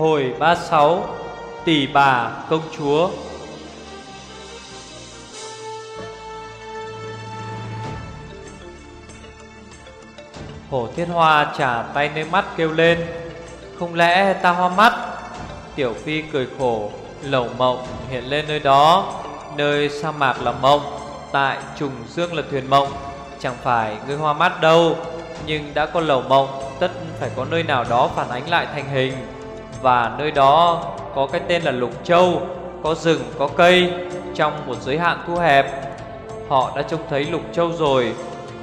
Hồi 36 Tỷ bà công chúa. Hổ thiết hoa trả tay nơi mắt kêu lên, Không lẽ ta hoa mắt? Tiểu phi cười khổ Lẩu mộng hiện lên nơi đó, Nơi sa mạc là mộng, Tại trùng dương là thuyền mộng. Chẳng phải ngươi hoa mắt đâu, Nhưng đã có lẩu mộng, Tất phải có nơi nào đó phản ánh lại thành hình. Và nơi đó có cái tên là Lục Châu Có rừng, có cây. Trong một giới hạn thu hẹp Họ đã trông thấy Lục Châu rồi.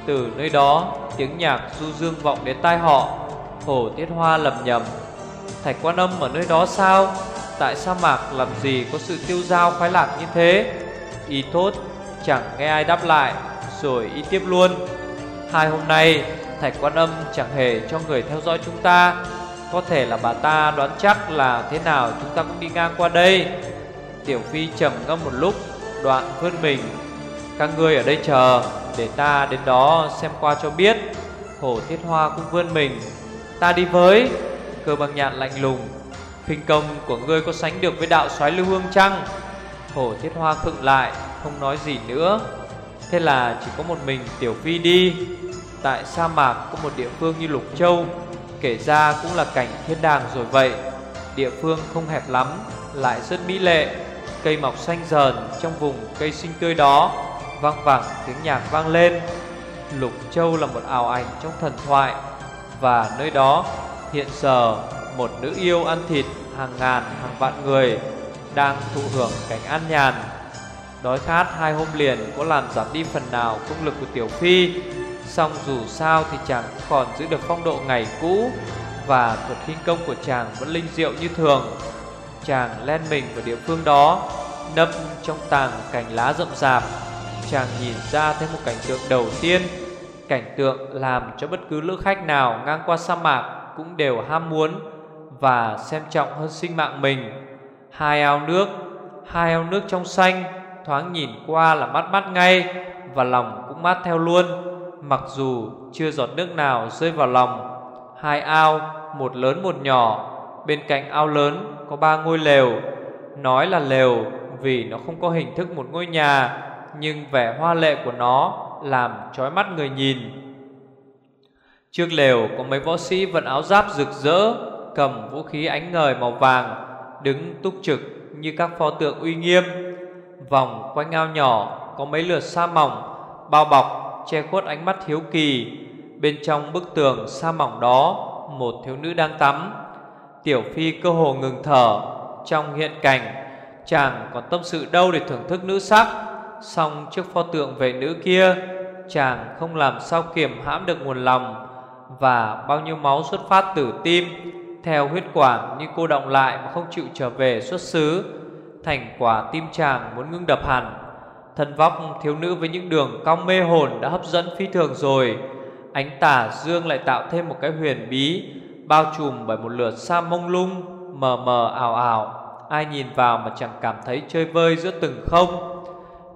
Từ nơi đó tiếng nhạc du dương vọng đến tai họ. Hồ Tiết Hoa lầm nhầm. Thạch quan âm ở nơi đó sao? Tại sa mạc làm gì có sự tiêu dao khoái lạc như thế? Y thốt chẳng nghe ai đáp lại Rồi y tiếp luôn. Hai hôm nay Thạch quan âm chẳng hề cho người theo dõi chúng ta. Có thể là bà ta đoán chắc là thế nào, chúng ta cũng đi ngang qua đây. Tiểu Phi trầm ngâm một lúc, Đoạn vươn mình Các ngươi ở đây chờ, Để ta đến đó xem qua cho biết. Hổ Thiết Hoa cũng vươn mình. Ta đi với. Cơ bằng nhạn lạnh lùng. Khinh công của ngươi có sánh được với đạo soái lưu hương chăng? Hổ Thiết Hoa khựng lại, Không nói gì nữa. Thế là chỉ có một mình Tiểu Phi đi. Tại sa mạc có một địa phương như Lục Châu. Kể ra cũng là cảnh thiên đàng rồi vậy. Địa phương không hẹp lắm, Lại rất mỹ lệ. Cây mọc xanh dờn trong vùng cây sinh tươi đó, Vang vẳng tiếng nhạc vang lên. Lục Châu là một ảo ảnh trong thần thoại, Và nơi đó hiện giờ một nữ yêu ăn thịt hàng ngàn, hàng vạn người Đang thụ hưởng cảnh an nhàn. Đói khát hai hôm liền có làm giảm đi phần nào công lực của Tiểu Phi. Xong dù sao thì chàng cũng còn giữ được phong độ ngày cũ Và thuật khinh công của chàng vẫn linh diệu như thường. Chàng len mình vào địa phương đó, Nấp trong tàng cành lá rậm rạp. Chàng nhìn ra thấy một cảnh tượng đầu tiên, Cảnh tượng làm cho bất cứ lữ khách nào ngang qua sa mạc Cũng đều ham muốn Và xem trọng hơn sinh mạng mình. Hai ao nước, Hai ao nước trong xanh Thoáng nhìn qua là mắt mắt ngay Và lòng cũng mát theo luôn. Mặc dù chưa giọt nước nào rơi vào lòng, Hai ao, Một lớn một nhỏ, Bên cạnh ao lớn có ba ngôi lều. Nói là lều Vì nó không có hình thức một ngôi nhà, Nhưng vẻ hoa lệ của nó Làm trói mắt người nhìn. Trước lều có mấy võ sĩ vận áo giáp rực rỡ, Cầm vũ khí ánh ngời màu vàng, Đứng túc trực như các pho tượng uy nghiêm. Vòng quanh ao nhỏ có mấy lượt sa mỏng, Bao bọc che khuất ánh mắt hiếu kỳ. Bên trong bức tường sa mỏng đó, Một thiếu nữ đang tắm. Tiểu Phi cơ hồ ngừng thở. Trong hiện cảnh, Chàng còn tâm sự đâu để thưởng thức nữ sắc? Xong trước pho tượng về nữ kia, Chàng không làm sao kiềm hãm được nguồn lòng Và bao nhiêu máu xuất phát từ tim. Theo huyết quản như cô động lại Mà không chịu trở về xuất xứ, Thành quả tim chàng muốn ngưng đập hẳn. Thân vóc thiếu nữ với những đường cong mê hồn đã hấp dẫn phi thường rồi. Ánh tả dương lại tạo thêm một cái huyền bí, Bao trùm bởi một lượt sa mông lung, Mờ mờ ảo ảo. Ai nhìn vào mà chẳng cảm thấy chơi vơi giữa từng không.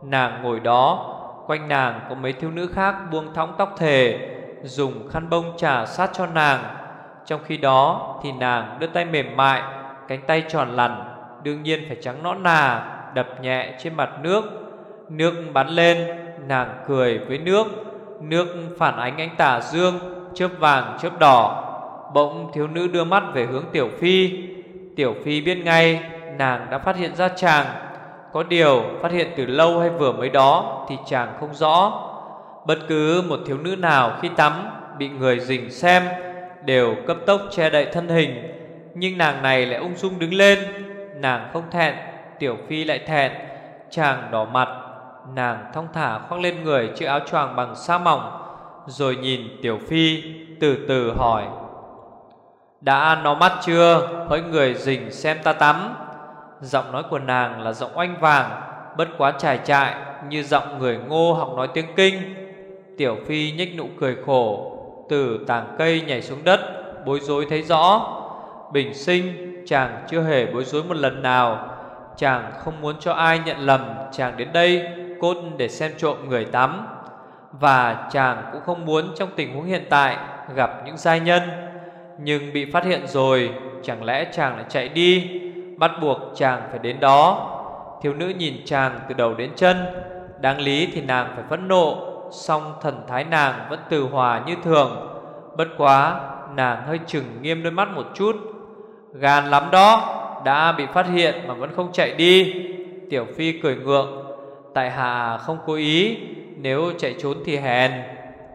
Nàng ngồi đó, Quanh nàng có mấy thiếu nữ khác buông thõng tóc thề, Dùng khăn bông trà sát cho nàng. Trong khi đó thì nàng đưa tay mềm mại, Cánh tay tròn lằn Đương nhiên phải trắng nõn nà, Đập nhẹ trên mặt nước. Nước bắn lên, Nàng cười với nước. Nước phản ánh ánh tà dương, Chớp vàng, chớp đỏ. Bỗng thiếu nữ đưa mắt về hướng Tiểu Phi. Tiểu Phi biết ngay, Nàng đã phát hiện ra chàng. Có điều, phát hiện từ lâu hay vừa mới đó Thì chàng không rõ. Bất cứ một thiếu nữ nào khi tắm, Bị người dình xem, Đều cấp tốc che đậy thân hình. Nhưng nàng này lại ung dung đứng lên. Nàng không thẹn, Tiểu Phi lại thẹn. Chàng đỏ mặt Nàng thong thả khoác lên người chiếc áo choàng bằng sa mỏng, Rồi nhìn Tiểu Phi, từ từ hỏi, Đã ăn nó mắt chưa? Hỡi người rình xem ta tắm. Giọng nói của nàng là giọng oanh vàng, Bất quá trải trại Như giọng người ngô học nói tiếng kinh. Tiểu Phi nhếch nụ cười khổ, Từ tàng cây nhảy xuống đất, Bối rối thấy rõ. Bình sinh, chàng chưa hề bối rối một lần nào. Chàng không muốn cho ai nhận lầm, Chàng đến đây cốt để xem trộm người tắm. Và chàng cũng không muốn trong tình huống hiện tại Gặp những giai nhân. Nhưng bị phát hiện rồi, Chẳng lẽ chàng lại chạy đi? Bắt buộc chàng phải đến đó. Thiếu nữ nhìn chàng từ đầu đến chân. Đáng lý thì nàng phải phẫn nộ, Song thần thái nàng vẫn từ hòa như thường. Bất quá, Nàng hơi chừng nghiêm đôi mắt một chút. Gan lắm đó, Đã bị phát hiện mà vẫn không chạy đi. Tiểu Phi cười ngượng. Tại hạ không cố ý, Nếu chạy trốn thì hèn.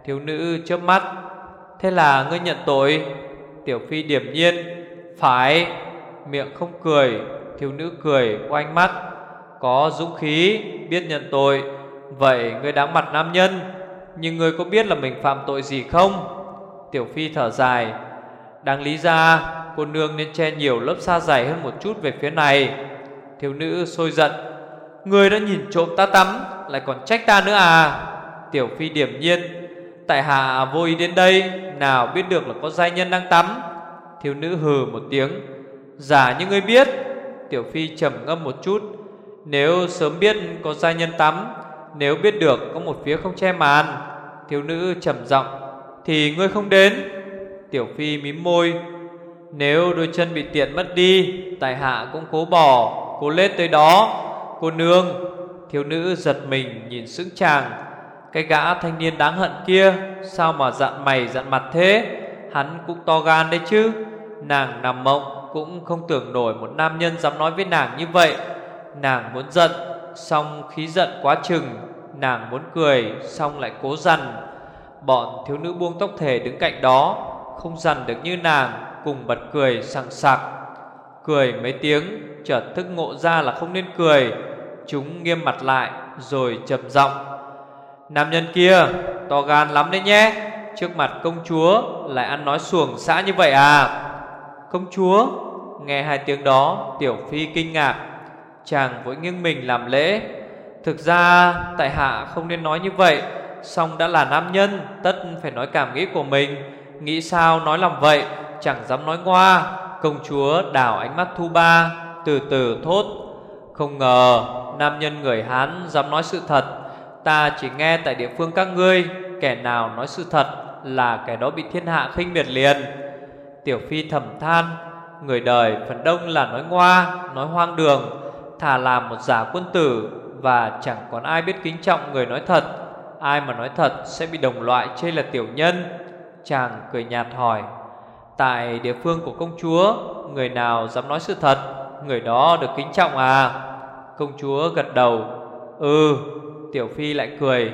Thiếu nữ chớp mắt. Thế là ngươi nhận tội. Tiểu Phi điểm nhiên. Phải. Miệng không cười. Thiếu nữ cười quanh mắt. Có dũng khí, biết nhận tội. Vậy ngươi đáng mặt nam nhân. Nhưng ngươi có biết là mình phạm tội gì không? Tiểu Phi thở dài. Đáng lý ra, cô nương nên che nhiều lớp sa dày hơn một chút về phía này. Thiếu nữ sôi giận. Người đã nhìn trộm ta tắm, Lại còn trách ta nữa à? Tiểu Phi điểm nhiên. Tại hạ vô ý đến đây, Nào biết được là có giai nhân đang tắm. Thiếu nữ hừ một tiếng. Giả như ngươi biết. Tiểu Phi trầm ngâm một chút. Nếu sớm biết có giai nhân tắm, Nếu biết được có một phía không che màn. Thiếu nữ trầm giọng. Thì ngươi không đến. Tiểu Phi mím môi. Nếu đôi chân bị tiện mất đi, Tại hạ cũng cố bỏ, Cố lết tới đó. Cô nương, Thiếu nữ giật mình nhìn sững chàng. Cái gã thanh niên đáng hận kia, Sao mà dặn mày dặn mặt thế? Hắn cũng to gan đấy chứ. Nàng nằm mộng Cũng không tưởng nổi một nam nhân dám nói với nàng như vậy. Nàng muốn giận, Xong khí giận quá chừng. Nàng muốn cười, Xong lại cố dằn. Bọn thiếu nữ buông tóc thể đứng cạnh đó, Không dằn được như nàng, Cùng bật cười sằng sặc Cười mấy tiếng Chợt thức ngộ ra là không nên cười. Chúng nghiêm mặt lại Rồi trầm giọng. Nam nhân kia, to gan lắm đấy nhé. Trước mặt công chúa Lại ăn nói xuồng xã như vậy à? Công chúa, Nghe hai tiếng đó, Tiểu Phi kinh ngạc. Chàng vội nghiêng mình làm lễ. Thực ra, tại hạ không nên nói như vậy. Xong đã là nam nhân, Tất phải nói cảm nghĩ của mình. Nghĩ sao nói làm vậy? Chẳng dám nói ngoa. Công chúa đảo ánh mắt thu ba. Từ từ thốt. Không ngờ, nam nhân người Hán dám nói sự thật. Ta chỉ nghe tại địa phương các ngươi, Kẻ nào nói sự thật Là kẻ đó bị thiên hạ khinh miệt liền. Tiểu Phi thầm than, Người đời phần đông là nói ngoa, Nói hoang đường, Thà làm một giả quân tử Và chẳng còn ai biết kính trọng người nói thật. Ai mà nói thật sẽ bị đồng loại chê là tiểu nhân. Chàng cười nhạt hỏi, Tại địa phương của công chúa, Người nào dám nói sự thật? Người đó được kính trọng à? Công chúa gật đầu. Ừ Tiểu Phi lại cười.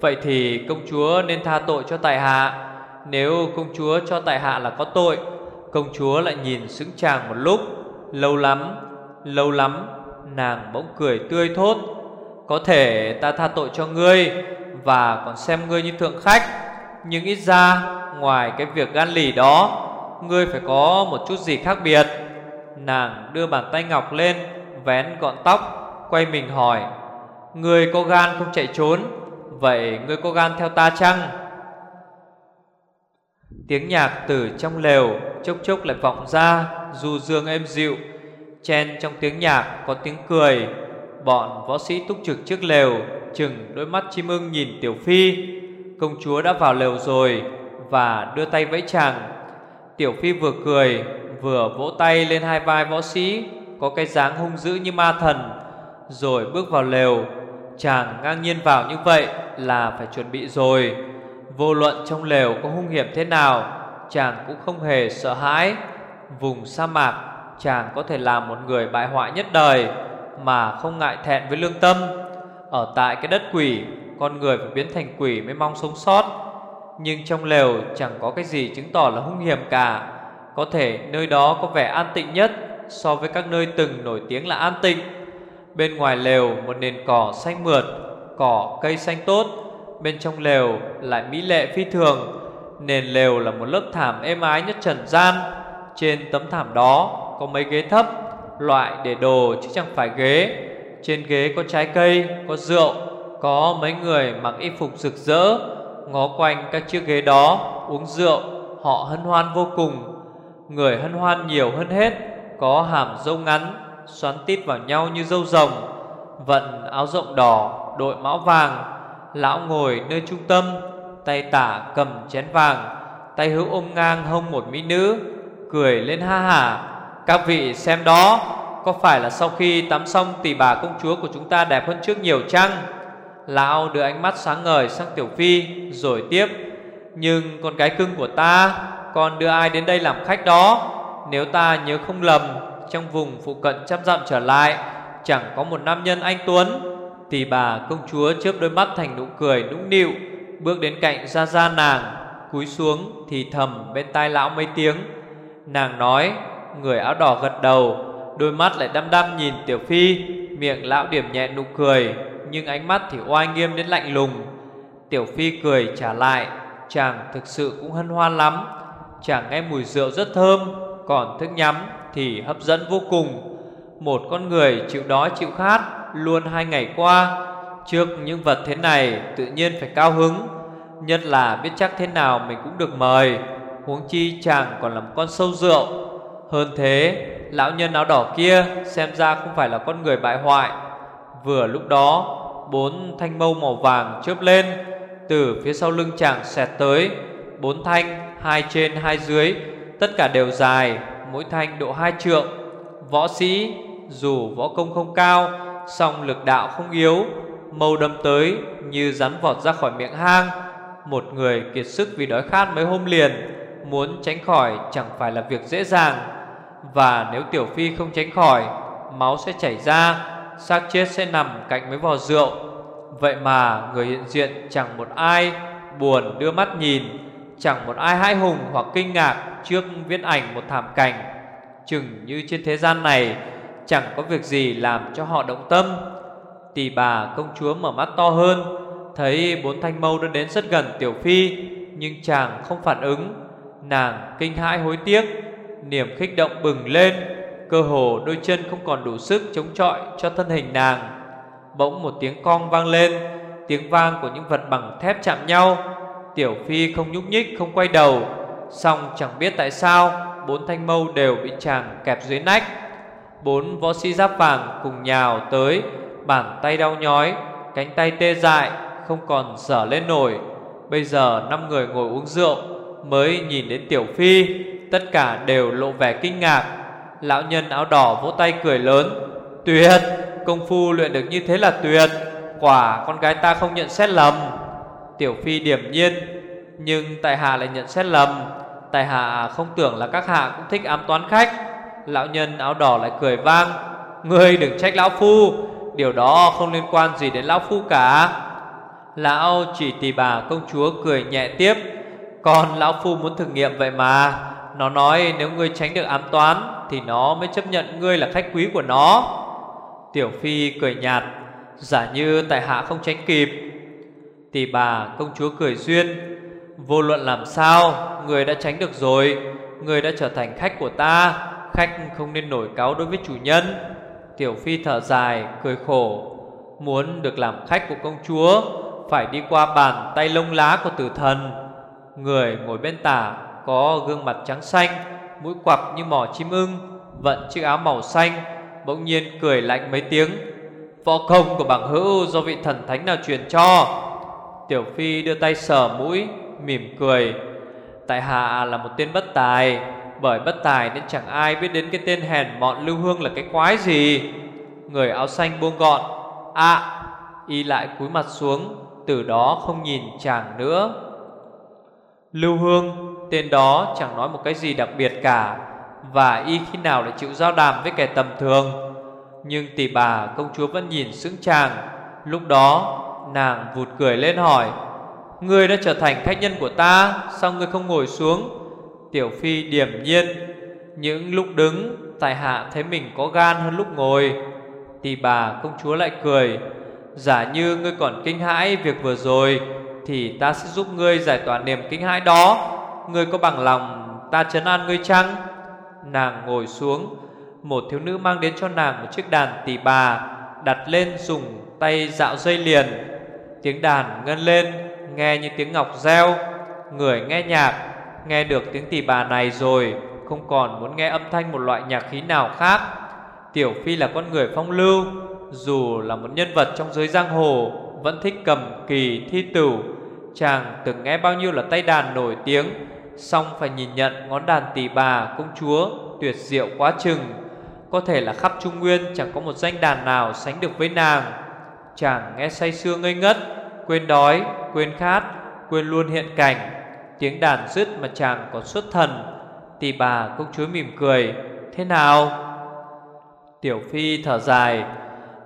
Vậy thì công chúa nên tha tội cho tại hạ. Nếu công chúa cho tại hạ là có tội, Công chúa lại nhìn xứng chàng một lúc. Lâu lắm Lâu lắm, Nàng bỗng cười tươi thốt. Có thể ta tha tội cho ngươi Và còn xem ngươi như thượng khách, Nhưng ít ra Ngoài cái việc gan lì đó, Ngươi phải có một chút gì khác biệt. Nàng đưa bàn tay ngọc lên, Vén gọn tóc, Quay mình hỏi, người có gan không chạy trốn? Vậy ngươi có gan theo ta chăng? Tiếng nhạc từ trong lều Chốc chốc lại vọng ra, Du dương êm dịu. Chen trong tiếng nhạc có tiếng cười. Bọn võ sĩ túc trực trước lều Chừng đôi mắt chim ưng nhìn Tiểu Phi. Công chúa đã vào lều rồi Và đưa tay vẫy chàng. Tiểu Phi vừa cười Vừa vỗ tay lên hai vai võ sĩ, Có cái dáng hung dữ như ma thần, Rồi bước vào lều. Chàng ngang nhiên vào như vậy Là phải chuẩn bị rồi. Vô luận trong lều có hung hiểm thế nào, Chàng cũng không hề sợ hãi. Vùng sa mạc, Chàng có thể làm một người bại hoại nhất đời, Mà không ngại thẹn với lương tâm. Ở tại cái đất quỷ, Con người phải biến thành quỷ mới mong sống sót. Nhưng trong lều chẳng có cái gì chứng tỏ là hung hiểm cả. Có thể nơi đó có vẻ an tịnh nhất So với các nơi từng nổi tiếng là an tịnh. Bên ngoài lều một nền cỏ xanh mượt Cỏ cây xanh tốt. Bên trong lều lại mỹ lệ phi thường. Nền lều là một lớp thảm êm ái nhất trần gian. Trên tấm thảm đó có mấy ghế thấp Loại để đồ chứ chẳng phải ghế. Trên ghế có trái cây, có rượu Có mấy người mặc y phục rực rỡ. Ngó quanh các chiếc ghế đó Uống rượu Họ hân hoan vô cùng. Người hân hoan nhiều hơn hết, Có hàm râu ngắn, Xoắn tít vào nhau như dâu rồng, Vận áo rộng đỏ, Đội mão vàng, Lão ngồi nơi trung tâm, Tay tả cầm chén vàng, Tay hữu ôm ngang hông một mỹ nữ, Cười lên ha hả. Các vị xem đó, Có phải là sau khi tắm xong tỷ bà công chúa của chúng ta đẹp hơn trước nhiều chăng? Lão đưa ánh mắt sáng ngời sang Tiểu Phi, Rồi tiếp, Nhưng con gái cưng của ta con đưa ai đến đây làm khách đó? Nếu ta nhớ không lầm, Trong vùng phụ cận trăm dặm trở lại, Chẳng có một nam nhân anh Tuấn. Tỷ bà công chúa chớp đôi mắt thành nụ cười nũng nịu, Bước đến cạnh ra ra nàng, Cúi xuống thì thầm bên tai lão mấy tiếng. Nàng nói, Người áo đỏ gật đầu, Đôi mắt lại đăm đăm nhìn Tiểu Phi, Miệng lão điểm nhẹ nụ cười, Nhưng ánh mắt thì oai nghiêm đến lạnh lùng. Tiểu Phi cười trả lại, Chàng thực sự cũng hân hoan lắm. Chàng nghe mùi rượu rất thơm, Còn thức nhắm thì hấp dẫn vô cùng. Một con người chịu đói chịu khát Luôn hai ngày qua. Trước những vật thế này tự nhiên phải cao hứng. Nhất là biết chắc thế nào mình cũng được mời. Huống chi chàng còn là con sâu rượu. Hơn thế, Lão nhân áo đỏ kia Xem ra không phải là con người bại hoại. Vừa lúc đó, Bốn thanh mâu màu vàng chớp lên, Từ phía sau lưng chàng xẹt tới. Bốn thanh, Hai trên, hai dưới, Tất cả đều dài, Mỗi thanh độ hai trượng. Võ sĩ, Dù võ công không cao, song lực đạo không yếu, Mâu đâm tới như rắn vọt ra khỏi miệng hang. Một người kiệt sức vì đói khát mấy hôm liền, Muốn tránh khỏi chẳng phải là việc dễ dàng. Và nếu Tiểu Phi không tránh khỏi, Máu sẽ chảy ra, xác chết sẽ nằm cạnh mấy vò rượu. Vậy mà người hiện diện chẳng một ai Buồn đưa mắt nhìn Chẳng một ai hãi hùng hoặc kinh ngạc Trước viễn ảnh một thảm cảnh. Chừng như trên thế gian này, Chẳng có việc gì làm cho họ động tâm. Tỷ bà công chúa mở mắt to hơn, Thấy bốn thanh mâu đã đến rất gần Tiểu Phi, Nhưng chàng không phản ứng. Nàng kinh hãi hối tiếc, Niềm khích động bừng lên, Cơ hồ đôi chân không còn đủ sức chống chọi cho thân hình nàng. Bỗng một tiếng cong vang lên, Tiếng vang của những vật bằng thép chạm nhau. Tiểu Phi không nhúc nhích, không quay đầu. Xong chẳng biết tại sao, Bốn thanh mâu đều bị chàng kẹp dưới nách. Bốn võ sĩ giáp vàng cùng nhào tới, Bàn tay đau nhói, Cánh tay tê dại, Không còn sở lên nổi. Bây giờ năm người ngồi uống rượu, Mới nhìn đến Tiểu Phi, Tất cả đều lộ vẻ kinh ngạc. Lão nhân áo đỏ vỗ tay cười lớn, Tuyệt, Công phu luyện được như thế là tuyệt. Quả con gái ta không nhận xét lầm. Tiểu Phi điểm nhiên, Nhưng tại hạ lại nhận xét lầm. Tại hạ không tưởng là các hạ cũng thích ám toán khách. Lão nhân áo đỏ lại cười vang, Ngươi đừng trách lão phu, Điều đó không liên quan gì đến lão phu cả. Lão chỉ tì bà công chúa cười nhẹ tiếp, Còn lão phu muốn thử nghiệm vậy mà. Nó nói nếu ngươi tránh được ám toán Thì nó mới chấp nhận ngươi là khách quý của nó. Tiểu Phi cười nhạt, Giả như tại hạ không tránh kịp Tỷ bà công chúa cười duyên, Vô luận làm sao, Người đã tránh được rồi, Người đã trở thành khách của ta, Khách không nên nổi cáo đối với chủ nhân. Tiểu Phi thở dài, cười khổ, Muốn được làm khách của công chúa, Phải đi qua bàn tay lông lá của tử thần. Người ngồi bên tả Có gương mặt trắng xanh, Mũi quặp như mỏ chim ưng, Vận chiếc áo màu xanh, Bỗng nhiên cười lạnh mấy tiếng. Võ công của bảng hữu do vị thần thánh nào truyền cho Tiểu Phi đưa tay sờ mũi, Mỉm cười. Tại hạ là một tên bất tài, bởi bất tài nên chẳng ai biết đến cái tên hèn mọn Lưu Hương là cái quái gì. Người áo xanh buông gọn À Y lại cúi mặt xuống, Từ đó không nhìn chàng nữa. Lưu Hương, Tên đó chẳng nói một cái gì đặc biệt cả, Và y khi nào lại chịu giao đàm với kẻ tầm thường? Nhưng tỷ bà công chúa vẫn nhìn sững chàng. Lúc đó nàng vụt cười lên hỏi, Ngươi đã trở thành khách nhân của ta, Sao ngươi không ngồi xuống? Tiểu Phi điềm nhiên, Những lúc đứng Tài hạ thấy mình có gan hơn lúc ngồi. Tỷ bà công chúa lại cười, Giả như ngươi còn kinh hãi việc vừa rồi, Thì ta sẽ giúp ngươi giải tỏa niềm kinh hãi đó. Ngươi có bằng lòng ta chấn an ngươi chăng? Nàng ngồi xuống, Một thiếu nữ mang đến cho nàng một chiếc đàn tỷ bà, Đặt lên dùng tay dạo dây liền. Tiếng đàn ngân lên, Nghe như tiếng ngọc reo. Người nghe nhạc, Nghe được tiếng tỳ bà này rồi, Không còn muốn nghe âm thanh một loại nhạc khí nào khác. Tiểu Phi là con người phong lưu, Dù là một nhân vật trong giới giang hồ, Vẫn thích cầm kỳ thi tử. Chàng từng nghe bao nhiêu là tay đàn nổi tiếng Xong phải nhìn nhận ngón đàn tỷ bà công chúa Tuyệt diệu quá chừng. Có thể là khắp Trung Nguyên Chẳng có một danh đàn nào sánh được với nàng. Chàng nghe say sưa ngây ngất Quên đói, quên khát Quên luôn hiện cảnh. Tiếng đàn dứt mà chàng còn xuất thần. Tỷ bà công chúa mỉm cười Thế nào? Tiểu Phi thở dài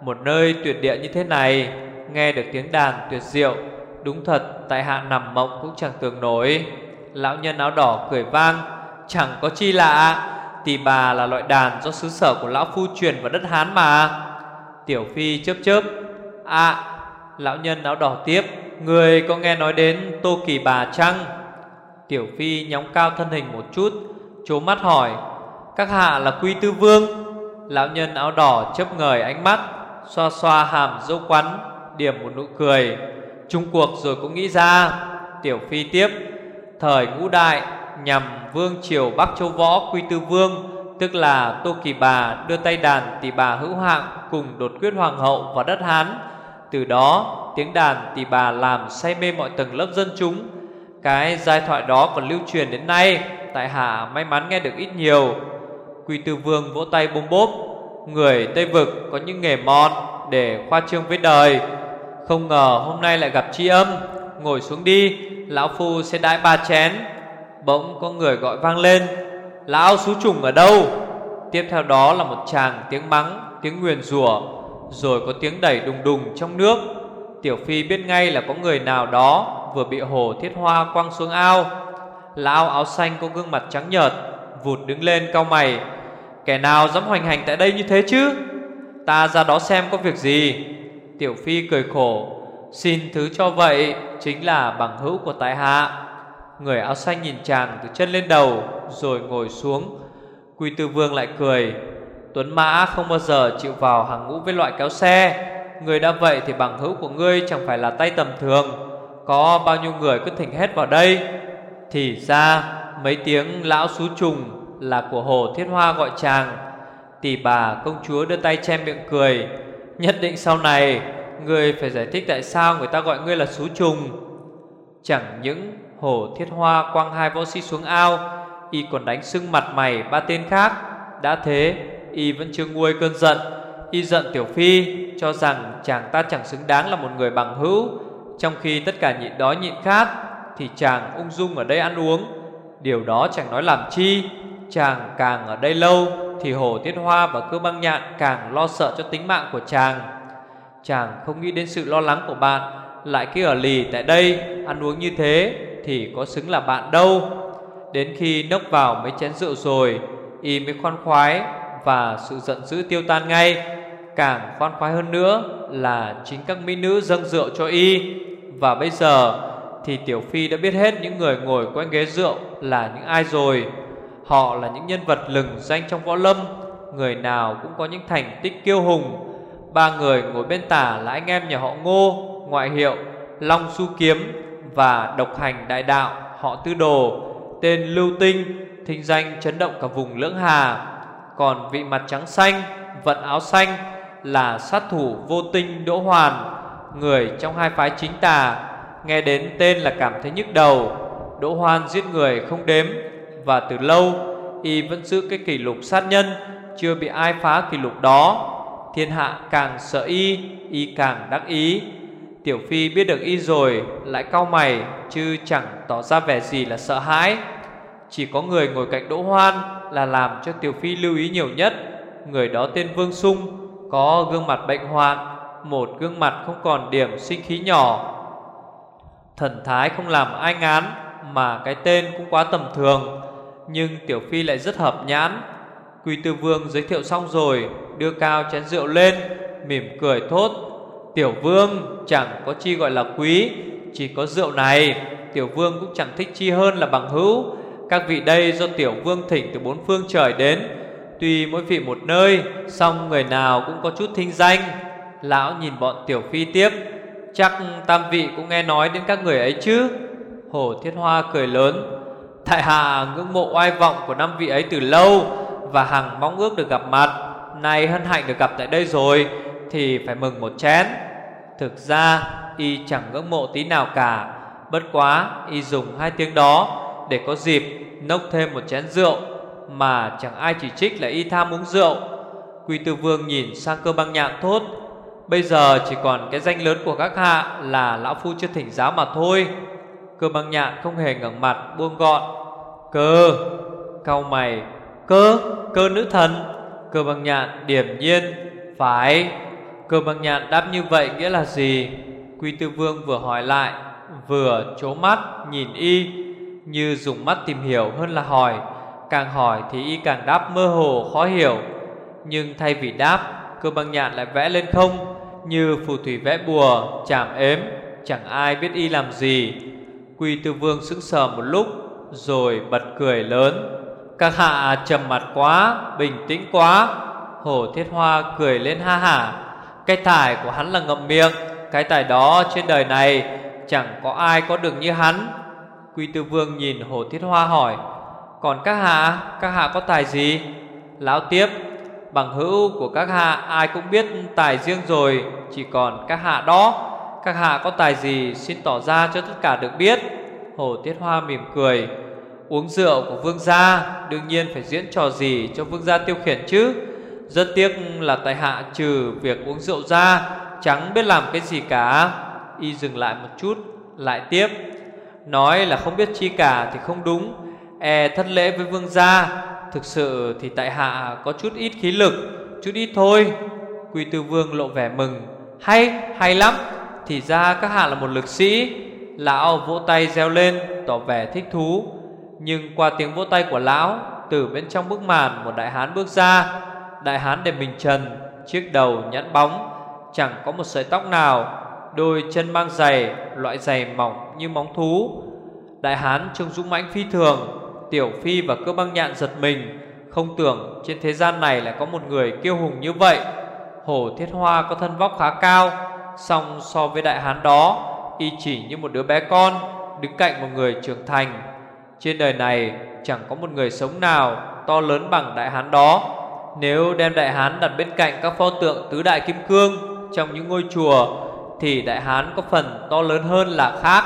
Một nơi tuyệt địa như thế này Nghe được tiếng đàn tuyệt diệu Đúng thật tại hạ nằm mộng cũng chẳng tưởng nổi. Lão nhân áo đỏ cười vang Chẳng có chi lạ Tỷ bà là loại đàn do xứ sở của lão phu truyền vào đất Hán mà. Tiểu Phi chớp chớp À Lão nhân áo đỏ tiếp, Người có nghe nói đến Tô Kỳ Bà chăng? Tiểu Phi nhóng cao thân hình một chút Chố mắt hỏi, Các hạ là Quy Tư Vương? Lão nhân áo đỏ chấp ngời ánh mắt, Xoa xoa hàm dâu quắn, Điểm một nụ cười. Trung cuộc rồi cũng nghĩ ra. Tiểu Phi tiếp, Thời ngũ đại nhằm vương triều Bắc Châu Võ Quy Tư Vương, Tức là Tô Kỳ Bà đưa tay đàn tỷ bà hữu hạng Cùng đột quyết hoàng hậu vào đất Hán từ đó, tiếng đàn tỳ bà làm say mê mọi tầng lớp dân chúng. Cái giai thoại đó còn lưu truyền đến nay, Tại hạ may mắn nghe được ít nhiều. Quỳ Tư Vương vỗ tay bông bốp, Người Tây Vực có những nghề mòn Để khoa trương với đời. Không ngờ hôm nay lại gặp tri âm. Ngồi xuống đi, Lão Phu sẽ đãi ba chén. Bỗng có người gọi vang lên, Lão xú trùng ở đâu? Tiếp theo đó là một chàng tiếng mắng, Tiếng nguyền rủa. Rồi có tiếng đẩy đùng đùng trong nước. Tiểu Phi biết ngay là có người nào đó Vừa bị hồ thiết hoa quăng xuống ao. Lão áo xanh có gương mặt trắng nhợt, Vụt đứng lên cau mày. Kẻ nào dám hoành hành tại đây như thế chứ? Ta ra đó xem có việc gì. Tiểu Phi cười khổ. Xin thứ cho vậy Chính là bằng hữu của tại hạ. Người áo xanh nhìn chàng từ chân lên đầu, Rồi ngồi xuống. Quy Tư Vương lại cười. Tuấn Mã không bao giờ chịu vào hàng ngũ với loại kéo xe. Người đã vậy thì bằng hữu của ngươi chẳng phải là tay tầm thường. Có bao nhiêu người cứ thỉnh hết vào đây? Thì ra, mấy tiếng lão xú trùng là của Hồ Thiết Hoa gọi chàng. Tỷ bà công chúa đưa tay che miệng cười. Nhất định sau này, Ngươi phải giải thích tại sao người ta gọi ngươi là xú trùng. Chẳng những Hồ Thiết Hoa quăng hai võ sĩ xuống ao, Y còn đánh sưng mặt mày ba tên khác. Đã thế Y vẫn chưa nguôi cơn giận. Y giận Tiểu Phi, Cho rằng chàng ta chẳng xứng đáng là một người bằng hữu. Trong khi tất cả nhịn đói nhịn khát, Thì chàng ung dung ở đây ăn uống. Điều đó chẳng nói làm chi? Chàng càng ở đây lâu, Thì Hồ Tiết Hoa và cơ băng nhạn Càng lo sợ cho tính mạng của chàng. Chàng không nghĩ đến sự lo lắng của bạn, Lại cứ ở lì tại đây, Ăn uống như thế, Thì có xứng là bạn đâu. Đến khi nốc vào mấy chén rượu rồi, Y mới khoan khoái và sự giận dữ tiêu tan ngay. Càng khoan khoái hơn nữa Là chính các mỹ nữ dâng rượu cho Y. Và bây giờ Thì Tiểu Phi đã biết hết những người ngồi quanh ghế rượu Là những ai rồi. Họ là những nhân vật lừng danh trong võ lâm, Người nào cũng có những thành tích kiêu hùng. Ba người ngồi bên tả là anh em nhà họ Ngô, Ngoại hiệu Long Su Kiếm Và độc hành đại đạo họ Tư Đồ, Tên Lưu Tinh, Thinh danh chấn động cả vùng lưỡng hà. Còn vị mặt trắng xanh, Vận áo xanh Là sát thủ vô tinh Đỗ Hoàn, Người trong hai phái chính tà. Nghe đến tên là cảm thấy nhức đầu. Đỗ Hoan giết người không đếm, Và từ lâu, Y vẫn giữ cái kỷ lục sát nhân, Chưa bị ai phá kỷ lục đó. Thiên hạ càng sợ y Y càng đắc ý. Tiểu Phi biết được y rồi, Lại cau mày, Chứ chẳng tỏ ra vẻ gì là sợ hãi. Chỉ có người ngồi cạnh Đỗ Hoan Là làm cho Tiểu Phi lưu ý nhiều nhất. Người đó tên Vương Sung, Có gương mặt bệnh hoạn Một gương mặt không còn điểm sinh khí nhỏ. Thần thái không làm ai ngán, Mà cái tên cũng quá tầm thường. Nhưng Tiểu Phi lại rất hợp nhãn. Quy Tư Vương giới thiệu xong rồi, Đưa cao chén rượu lên, Mỉm cười thốt, Tiểu Vương, chẳng có chi gọi là quý, Chỉ có rượu này. Tiểu Vương cũng chẳng thích chi hơn là bằng hữu. Các vị đây do Tiểu Vương thỉnh từ bốn phương trời đến, Tuy mỗi vị một nơi, song người nào cũng có chút thinh danh. Lão nhìn bọn Tiểu Phi tiếp, Chắc tam vị cũng nghe nói đến các người ấy chứ? Hồ Thiết Hoa cười lớn, Tại hạ ngưỡng mộ oai vọng của năm vị ấy từ lâu Và hằng mong ước được gặp mặt, Nay hân hạnh được gặp tại đây rồi, Thì phải mừng một chén. Thực ra, y chẳng ngưỡng mộ tí nào cả, Bất quá y dùng hai tiếng đó để có dịp nốc thêm một chén rượu Mà chẳng ai chỉ trích là y tham uống rượu. Quy Tư Vương nhìn sang cơ băng nhạn thốt, Bây giờ chỉ còn cái danh lớn của các hạ Là lão phu chưa thỉnh giáo mà thôi. Cơ băng nhạn không hề ngẩng mặt, buông gọn, Cơ Cao mày, Cơ Cơ nữ thần. Cơ băng nhạn điểm nhiên, Phải. Cơ băng nhạn đáp như vậy nghĩa là gì? Quy Tư Vương vừa hỏi lại, Vừa chố mắt nhìn y như dùng mắt tìm hiểu hơn là hỏi. Càng hỏi thì y càng đáp mơ hồ, khó hiểu. Nhưng thay vì đáp, Cơ băng nhạn lại vẽ lên không, Như phù thủy vẽ bùa, chạm ếm, Chẳng ai biết y làm gì. Quy Tư Vương sững sờ một lúc, Rồi bật cười lớn. Các hạ trầm mặt quá, Bình tĩnh quá. Hổ Thiết Hoa cười lên ha hả. Cái tài của hắn là ngậm miệng, Cái tài đó trên đời này Chẳng có ai có được như hắn. Quy Tư Vương nhìn hồ Thiết Hoa hỏi, Còn các hạ? Các hạ có tài gì? Lão tiếp, Bằng hữu của các hạ ai cũng biết tài riêng rồi, Chỉ còn các hạ đó. Các hạ có tài gì xin tỏ ra cho tất cả được biết. Hồ Tiết Hoa mỉm cười, Uống rượu của vương gia Đương nhiên phải diễn trò gì cho vương gia tiêu khiển chứ? Rất tiếc là tài hạ trừ việc uống rượu ra, Chẳng biết làm cái gì cả. Y dừng lại một chút, Lại tiếp Nói là không biết chi cả thì không đúng. E thất lễ với vương gia Thực sự thì tại hạ có chút ít khí lực Chút ít thôi. Quy tư vương lộ vẻ mừng. Hay, hay lắm. Thì ra các hạ là một lực sĩ. Lão vỗ tay reo lên Tỏ vẻ thích thú. Nhưng qua tiếng vỗ tay của lão Từ bên trong bức màn một đại hán bước ra. Đại hán để mình trần Chiếc đầu nhẵn bóng Chẳng có một sợi tóc nào. Đôi chân mang giày, Loại giày mỏng như móng thú. Đại hán trông dũng mãnh phi thường, Tiểu Phi và cơ băng nhạn giật mình. Không tưởng trên thế gian này lại có một người kiêu hùng như vậy. Hổ Thiết Hoa có thân vóc khá cao, Song so với đại hán đó, Y chỉ như một đứa bé con, Đứng cạnh một người trưởng thành. Trên đời này chẳng có một người sống nào To lớn bằng đại hán đó. Nếu đem đại hán đặt bên cạnh các pho tượng tứ đại kim cương Trong những ngôi chùa thì đại hán có phần to lớn hơn là khác.